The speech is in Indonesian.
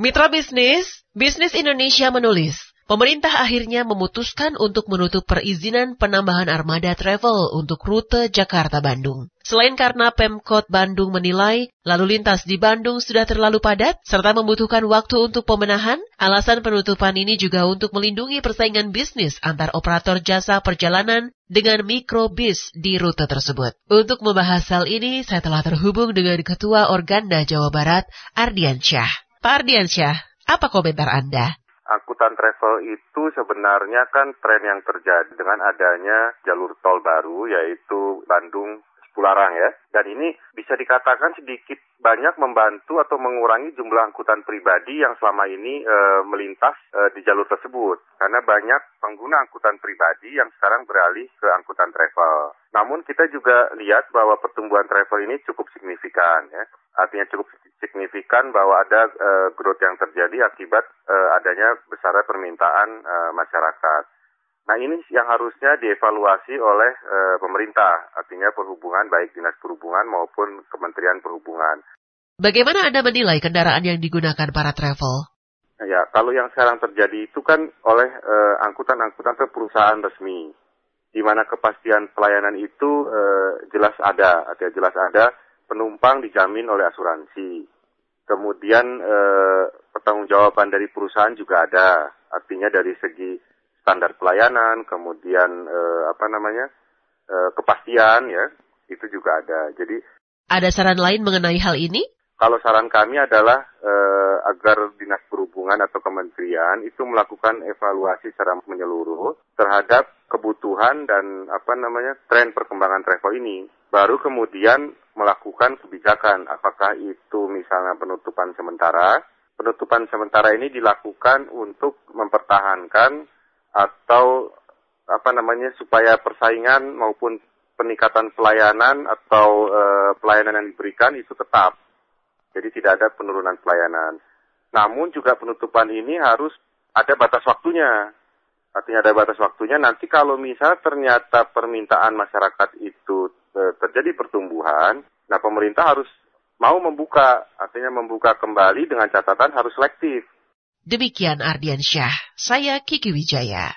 Mitra bisnis, Bisnis Indonesia menulis, pemerintah akhirnya memutuskan untuk menutup perizinan penambahan armada travel untuk rute Jakarta-Bandung. Selain karena Pemkot Bandung menilai lalu lintas di Bandung sudah terlalu padat serta membutuhkan waktu untuk pemenahan, alasan penutupan ini juga untuk melindungi persaingan bisnis antar operator jasa perjalanan dengan mikrobis di rute tersebut. Untuk membahas hal ini, saya telah terhubung dengan Ketua Organda Jawa Barat, Ardian Syah. Pak Ardiansyah, apa komentar Anda? Angkutan travel itu sebenarnya kan tren yang terjadi dengan adanya jalur tol baru yaitu Bandung Pularang ya. Dan ini bisa dikatakan sedikit banyak membantu atau mengurangi jumlah angkutan pribadi yang selama ini e, melintas e, di jalur tersebut. Karena banyak pengguna angkutan pribadi yang sekarang beralih ke angkutan travel. Namun kita juga lihat bahwa pertumbuhan travel ini cukup signifikan ya. Artinya cukup signifikan bahwa ada uh, growth yang terjadi akibat uh, adanya besarnya permintaan uh, masyarakat. Nah ini yang harusnya dievaluasi oleh uh, pemerintah, artinya perhubungan baik dinas perhubungan maupun Kementerian Perhubungan. Bagaimana Anda menilai kendaraan yang digunakan para travel? Ya, kalau yang sekarang terjadi itu kan oleh angkutan-angkutan uh, perusahaan resmi, di mana kepastian pelayanan itu uh, jelas ada, artinya jelas ada penumpang dijamin oleh asuransi. Kemudian eh, pertanggungjawaban dari perusahaan juga ada, artinya dari segi standar pelayanan, kemudian eh, apa namanya eh, kepastian ya, itu juga ada. Jadi ada saran lain mengenai hal ini? Kalau saran kami adalah eh, agar dinas perhubungan atau kementerian itu melakukan evaluasi secara menyeluruh terhadap kebutuhan dan apa namanya tren perkembangan travel ini. Baru kemudian melakukan kebijakan, apakah itu misalnya penutupan sementara. Penutupan sementara ini dilakukan untuk mempertahankan atau apa namanya supaya persaingan maupun peningkatan pelayanan atau e, pelayanan yang diberikan itu tetap. Jadi tidak ada penurunan pelayanan. Namun juga penutupan ini harus ada batas waktunya. Artinya ada batas waktunya. Nanti kalau misal ternyata permintaan masyarakat itu e, terjadi pertumbuhan, Nah, pemerintah harus mau membuka, artinya membuka kembali dengan catatan harus selektif. Demikian Ardian Syah, saya Kiki Wijaya.